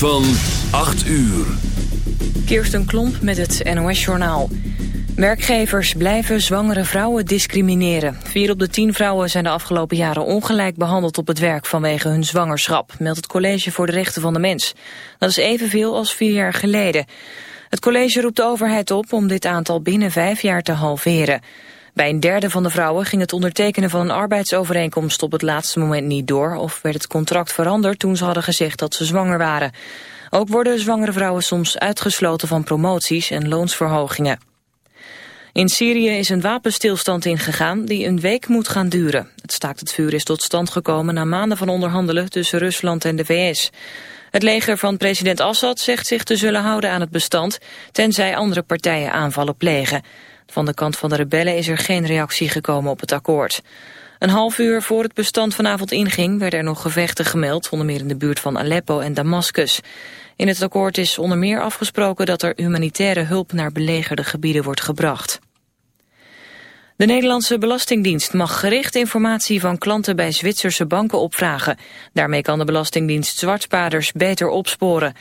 Van 8 uur. Kirsten Klomp met het NOS-journaal. Werkgevers blijven zwangere vrouwen discrimineren. Vier op de tien vrouwen zijn de afgelopen jaren ongelijk behandeld op het werk vanwege hun zwangerschap, meldt het College voor de Rechten van de Mens. Dat is evenveel als vier jaar geleden. Het college roept de overheid op om dit aantal binnen vijf jaar te halveren. Bij een derde van de vrouwen ging het ondertekenen van een arbeidsovereenkomst op het laatste moment niet door of werd het contract veranderd toen ze hadden gezegd dat ze zwanger waren. Ook worden zwangere vrouwen soms uitgesloten van promoties en loonsverhogingen. In Syrië is een wapenstilstand ingegaan die een week moet gaan duren. Het staakt het vuur is tot stand gekomen na maanden van onderhandelen tussen Rusland en de VS. Het leger van president Assad zegt zich te zullen houden aan het bestand, tenzij andere partijen aanvallen plegen. Van de kant van de rebellen is er geen reactie gekomen op het akkoord. Een half uur voor het bestand vanavond inging werden er nog gevechten gemeld, onder meer in de buurt van Aleppo en Damascus. In het akkoord is onder meer afgesproken dat er humanitaire hulp naar belegerde gebieden wordt gebracht. De Nederlandse Belastingdienst mag gericht informatie van klanten bij Zwitserse banken opvragen. Daarmee kan de Belastingdienst zwartspaarders beter opsporen.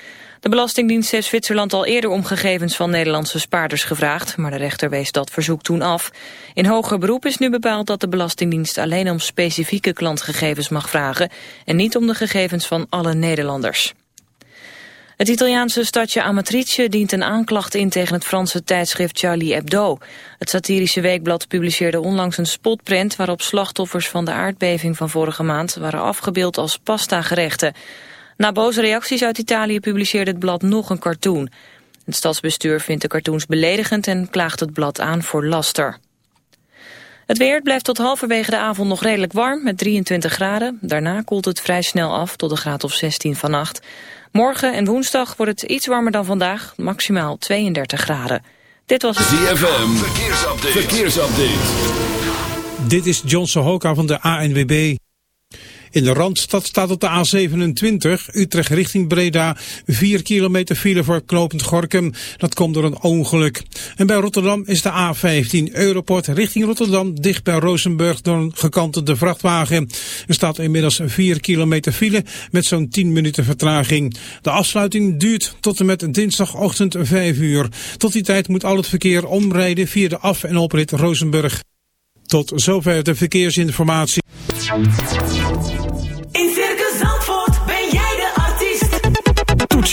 De Belastingdienst heeft Zwitserland al eerder om gegevens van Nederlandse spaarders gevraagd, maar de rechter wees dat verzoek toen af. In hoger beroep is nu bepaald dat de Belastingdienst alleen om specifieke klantgegevens mag vragen en niet om de gegevens van alle Nederlanders. Het Italiaanse stadje Amatrice dient een aanklacht in tegen het Franse tijdschrift Charlie Hebdo. Het satirische weekblad publiceerde onlangs een spotprint waarop slachtoffers van de aardbeving van vorige maand waren afgebeeld als pasta-gerechten. Na boze reacties uit Italië publiceerde het blad nog een cartoon. Het stadsbestuur vindt de cartoons beledigend en klaagt het blad aan voor laster. Het weer blijft tot halverwege de avond nog redelijk warm met 23 graden. Daarna koelt het vrij snel af tot een graad of 16 vannacht. Morgen en woensdag wordt het iets warmer dan vandaag, maximaal 32 graden. Dit was het ZFM, verkeersupdate. verkeersupdate. Dit is John Sohoka van de ANWB. In de Randstad staat op de A27, Utrecht richting Breda, 4 kilometer file voor knopend Gorkum. Dat komt door een ongeluk. En bij Rotterdam is de A15 Europort richting Rotterdam, dicht bij Rozenburg door een gekantelde vrachtwagen. Er staat inmiddels 4 kilometer file met zo'n 10 minuten vertraging. De afsluiting duurt tot en met dinsdagochtend 5 uur. Tot die tijd moet al het verkeer omrijden via de af- en oprit Rozenburg. Tot zover de verkeersinformatie.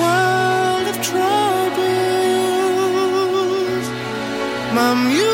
world of troubles, my music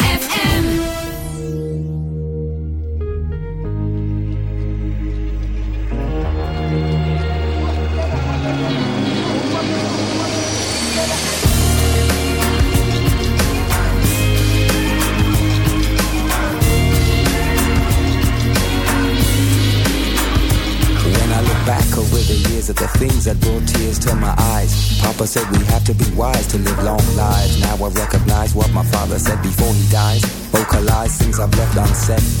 Papa said we have to be wise to live long lives. Now I recognize what my father said before he dies. Oh, Vocalize things I've left unsaid.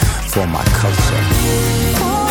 for my culture.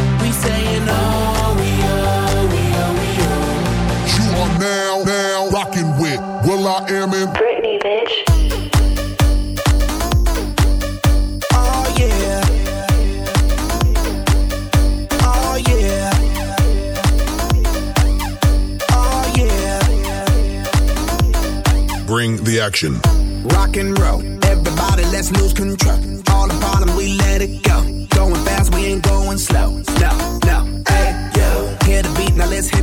Rocking with will.i.am in Britney, bitch. Oh yeah. Oh yeah. Oh yeah. Bring the action. Rock and roll. Everybody, let's lose control. All the bottom, we let it go. Going fast, we ain't going slow.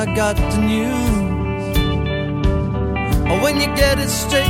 I got the news. When you get it straight,